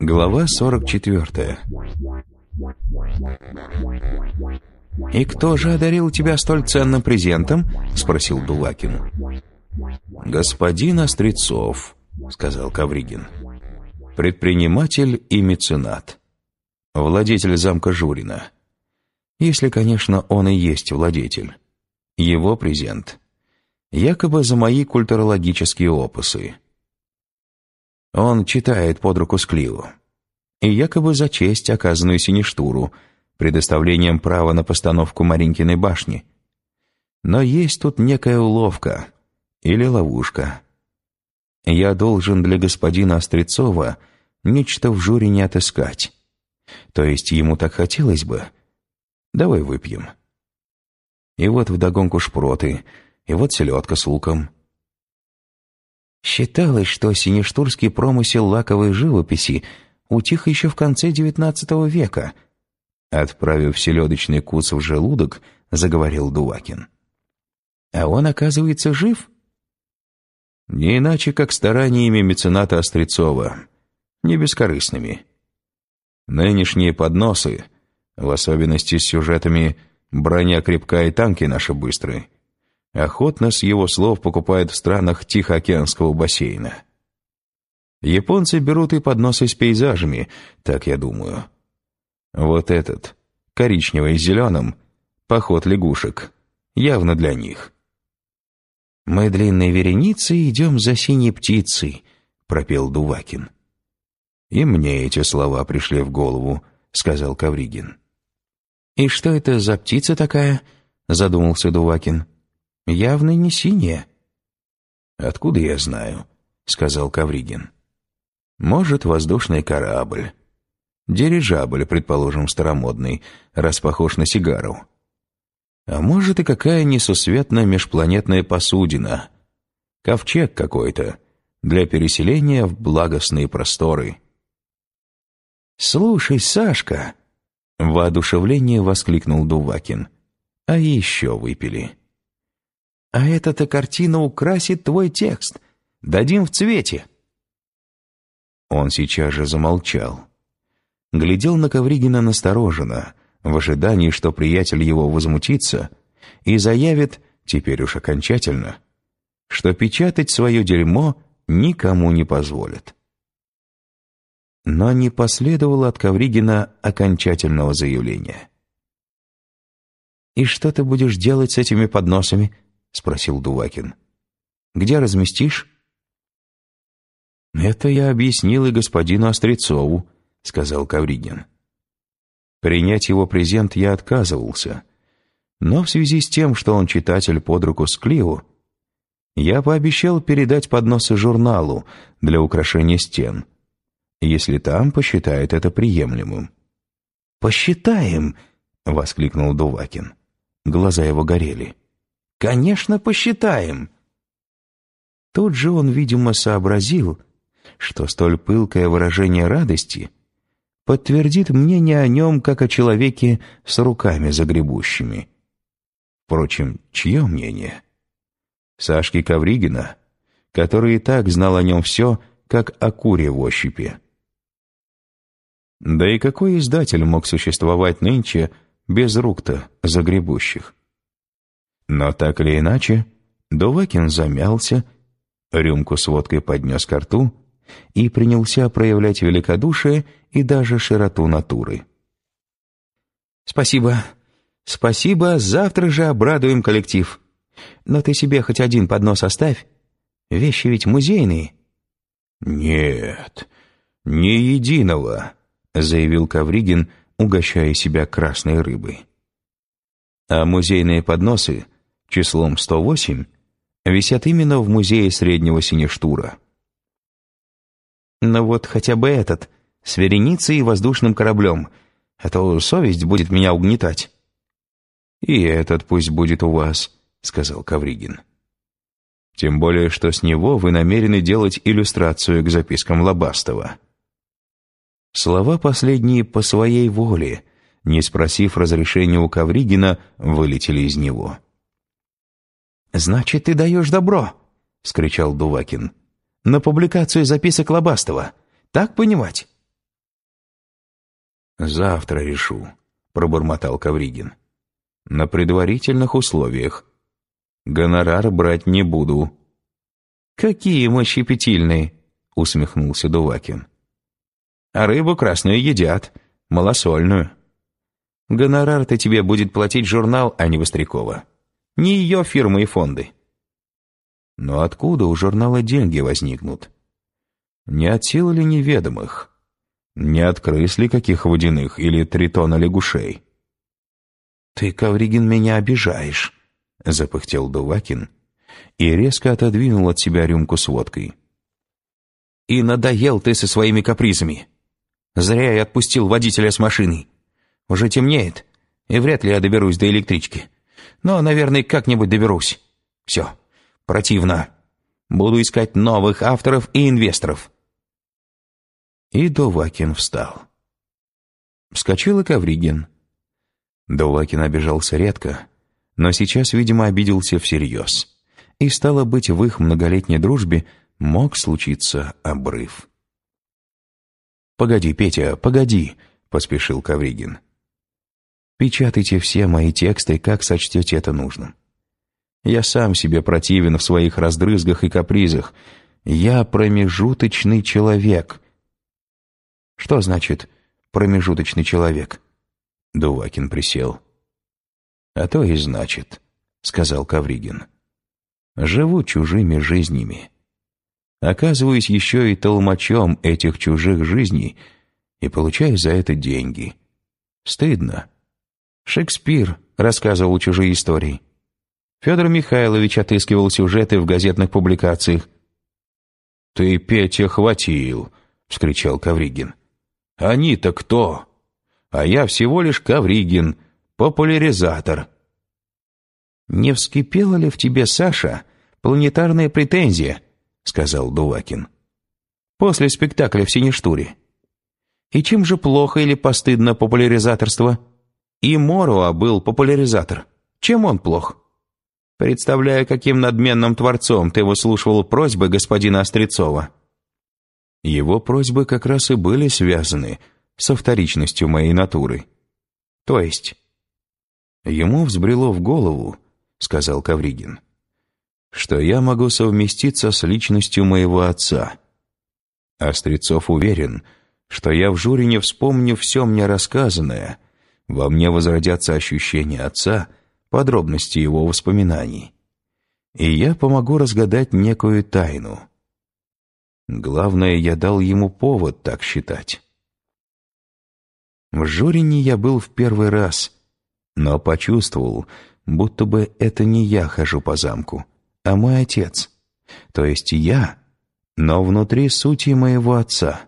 Глава 44 «И кто же одарил тебя столь ценным презентом?» — спросил Дулакин. «Господин Острецов», — сказал Кавригин. «Предприниматель и меценат. Владетель замка Журина. Если, конечно, он и есть владетель. Его презент. Якобы за мои культурологические опусы. Он читает под руку с Кливу. И якобы за честь, оказанную Сиништуру, предоставлением права на постановку Маринкиной башни. Но есть тут некая уловка или ловушка. Я должен для господина Острецова нечто в жюри не отыскать. То есть ему так хотелось бы. Давай выпьем. И вот вдогонку шпроты, и вот селедка с луком. Считалось, что синештурский промысел лаковой живописи утих еще в конце XIX века. Отправив селедочный кус в желудок, заговорил Дувакин. А он, оказывается, жив? Не иначе, как стараниями мецената Острецова, не бескорыстными. Нынешние подносы, в особенности с сюжетами «Броня крепкая и танки наши быстрые», охотно с его слов покупают в странах Тихоокеанского бассейна. Японцы берут и подносы с пейзажами, так я думаю. Вот этот, коричневый с зеленым, поход лягушек, явно для них. «Мы длинной вереницей идем за синей птицей», — пропел Дувакин. «И мне эти слова пришли в голову», — сказал Кавригин. «И что это за птица такая?» — задумался Дувакин. «Явно не синяя». «Откуда я знаю?» — сказал Кавригин. «Может, воздушный корабль. Дирижабль, предположим, старомодный, раз похож на сигару. А может, и какая несусветная межпланетная посудина. Ковчег какой-то для переселения в благостные просторы». «Слушай, Сашка!» — в воодушевлении воскликнул Дувакин. «А еще выпили». «А эта-то картина украсит твой текст. Дадим в цвете». Он сейчас же замолчал. Глядел на Ковригина настороженно, в ожидании, что приятель его возмутится и заявит, теперь уж окончательно, что печатать свое дерьмо никому не позволит. Но не последовало от Ковригина окончательного заявления. «И что ты будешь делать с этими подносами?» — спросил Дувакин. «Где разместишь?» «Это я объяснил и господину Острецову», — сказал Ковригин. Принять его презент я отказывался, но в связи с тем, что он читатель под руку с Клио, я пообещал передать подносы журналу для украшения стен — если там посчитает это приемлемым. «Посчитаем!» — воскликнул Дувакин. Глаза его горели. «Конечно, посчитаем!» Тут же он, видимо, сообразил, что столь пылкое выражение радости подтвердит мнение о нем, как о человеке с руками загребущими. Впрочем, чье мнение? Сашки Ковригина, который и так знал о нем все, как о куре в ощупе. Да и какой издатель мог существовать нынче без рук-то загребущих? Но так или иначе, Дувакин замялся, рюмку с водкой поднес ко рту и принялся проявлять великодушие и даже широту натуры. «Спасибо, спасибо, завтра же обрадуем коллектив. Но ты себе хоть один поднос оставь. Вещи ведь музейные». «Нет, ни единого», заявил Кавригин, угощая себя красной рыбой. А музейные подносы числом 108 висят именно в музее Среднего Синештура. «Ну вот хотя бы этот, с вереницей и воздушным кораблем, а то совесть будет меня угнетать». «И этот пусть будет у вас», — сказал Кавригин. «Тем более, что с него вы намерены делать иллюстрацию к запискам Лобастова». Слова последние по своей воле, не спросив разрешения у Ковригина, вылетели из него. «Значит, ты даешь добро!» — скричал Дувакин. «На публикацию записок Лобастова. Так понимать?» «Завтра решу», — пробормотал Ковригин. «На предварительных условиях. Гонорар брать не буду». «Какие мы щепетильные!» — усмехнулся Дувакин. «А рыбу красную едят, малосольную. Гонорар-то тебе будет платить журнал, а не Вострякова. Не ее фирмы и фонды». «Но откуда у журнала деньги возникнут? Не от сил ли неведомых?» Не от крыс ли каких водяных или тритона лягушей? «Ты, Ковригин, меня обижаешь», — запыхтел Дувакин и резко отодвинул от себя рюмку с водкой. «И надоел ты со своими капризами. Зря я отпустил водителя с машиной. Уже темнеет, и вряд ли я доберусь до электрички. Но, наверное, как-нибудь доберусь. Все, противно. Буду искать новых авторов и инвесторов». И Довакин встал. Вскочил и Ковригин. Довакин обижался редко, но сейчас, видимо, обиделся всерьез. И, стало быть, в их многолетней дружбе мог случиться обрыв. «Погоди, Петя, погоди», — поспешил Ковригин. «Печатайте все мои тексты, как сочтете это нужным. Я сам себе противен в своих раздрызгах и капризах. Я промежуточный человек, что значит «промежуточный человек»?» Дувакин присел. «А то и значит», — сказал Кавригин. «Живу чужими жизнями. Оказываюсь еще и толмачом этих чужих жизней и получаю за это деньги. Стыдно. Шекспир рассказывал чужие истории. Федор Михайлович отыскивал сюжеты в газетных публикациях. «Ты, Петя, хватил!» — вскричал Кавригин. Они-то кто? А я всего лишь Ковригин, популяризатор. «Не вскипела ли в тебе, Саша, планетарная претензия?» — сказал Дувакин. «После спектакля в Синештуре. И чем же плохо или постыдно популяризаторство? И Моруа был популяризатор. Чем он плох?» Представляю, каким надменным творцом ты выслушивал просьбы господина Острецова. Его просьбы как раз и были связаны со вторичностью моей натуры. То есть? Ему взбрело в голову, сказал Кавригин, что я могу совместиться с личностью моего отца. Острецов уверен, что я в жюри не вспомню все мне рассказанное, во мне возродятся ощущения отца, подробности его воспоминаний. И я помогу разгадать некую тайну. Главное, я дал ему повод так считать. В Жорине я был в первый раз, но почувствовал, будто бы это не я хожу по замку, а мой отец. То есть я, но внутри сути моего отца.